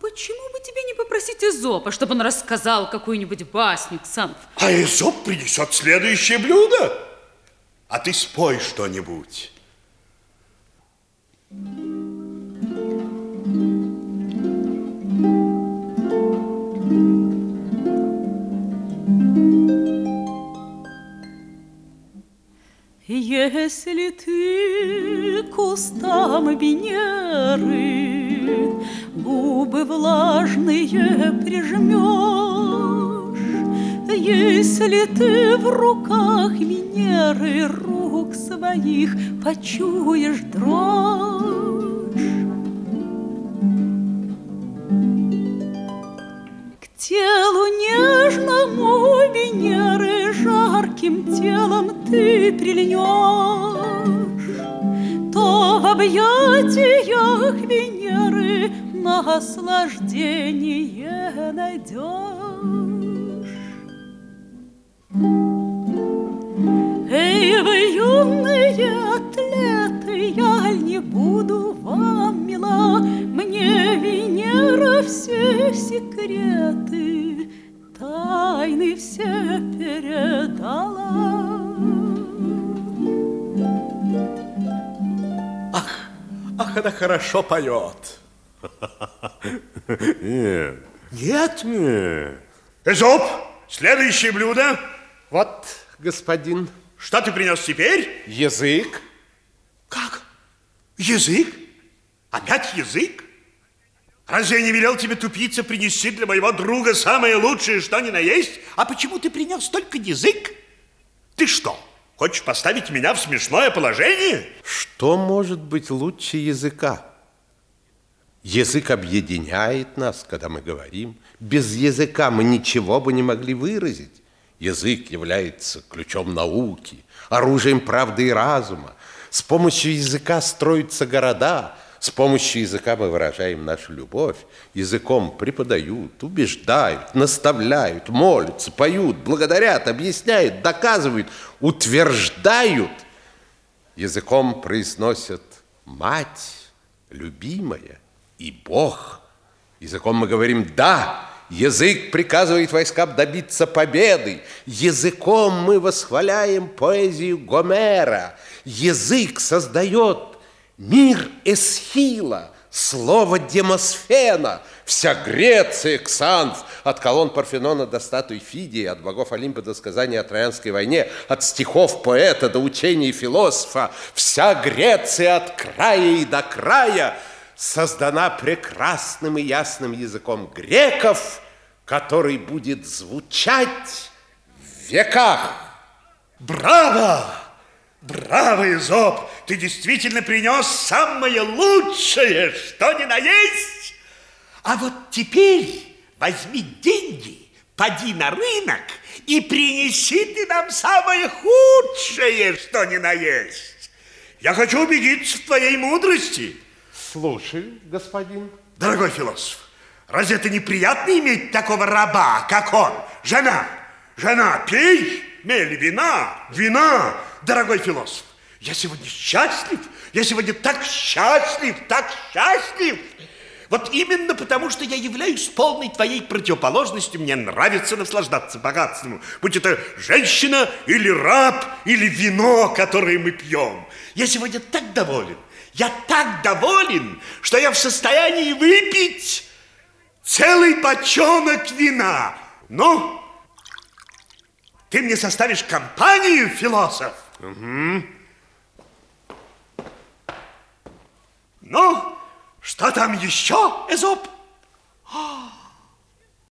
почему бы тебе не попросить Эзопа, чтобы он рассказал какую-нибудь басню, Ксанф? А Эзоп принесет следующее блюдо. А ты спой что-нибудь. Если ты кустам Венеры Губы влажные прижмешь, Если ты в руках Венеры Рук своих почуешь дрожь, К телу нежному Венеры Жарким телом ты прильнешь, в объятиях Венеры Наслаждение найдешь. Эй, вы юные атлеты, Я не буду вам мила, Мне Венера все секреты, Тайны все передала. Она хорошо поет. Нет. Нет? Нет. Эзоп, следующее блюдо. Вот, господин, Что ты принес теперь? язык. Как? Язык? Опять язык? Разве я не велел тебе, тупица, принести для моего друга самое лучшее, что ни на есть? А почему ты принес только язык? Ты что, хочешь поставить меня в смешное положение? Что может быть лучше языка? Язык объединяет нас, когда мы говорим. Без языка мы ничего бы не могли выразить. Язык является ключом науки, оружием правды и разума. С помощью языка строятся города, с помощью языка мы выражаем нашу любовь. Языком преподают, убеждают, наставляют, молятся, поют, благодарят, объясняют, доказывают, утверждают. Языком произносят «мать», «любимая» и «Бог». Языком мы говорим «да», язык приказывает войскам добиться победы, языком мы восхваляем поэзию Гомера, язык создает мир Эсхила, слово Демосфена, вся Греция, Ксанф, от колонн Парфенона до статуи Фидии, от богов Олимпа до сказания о Троянской войне, от стихов поэта до учений философа, вся Греция от края и до края создана прекрасным и ясным языком греков, который будет звучать в веках. Браво! Браво, Изоб! Ты действительно принес самое лучшее, что ни на есть. А вот теперь возьми деньги, поди на рынок и принеси ты нам самое худшее, что ни на есть. Я хочу убедиться в твоей мудрости. Слушай, господин. Дорогой философ, разве это неприятно иметь такого раба, как он? Жена, жена, пей, мели, вина, вина. Дорогой философ, я сегодня счастлив, я сегодня так счастлив, так счастлив. Вот именно потому, что я являюсь полной твоей противоположностью, мне нравится наслаждаться богатством, будь это женщина или раб, или вино, которое мы пьем. Я сегодня так доволен, я так доволен, что я в состоянии выпить целый бочонок вина. Ну, ты мне составишь компанию, философ? Угу. Ну, что там еще, Эзоп? А,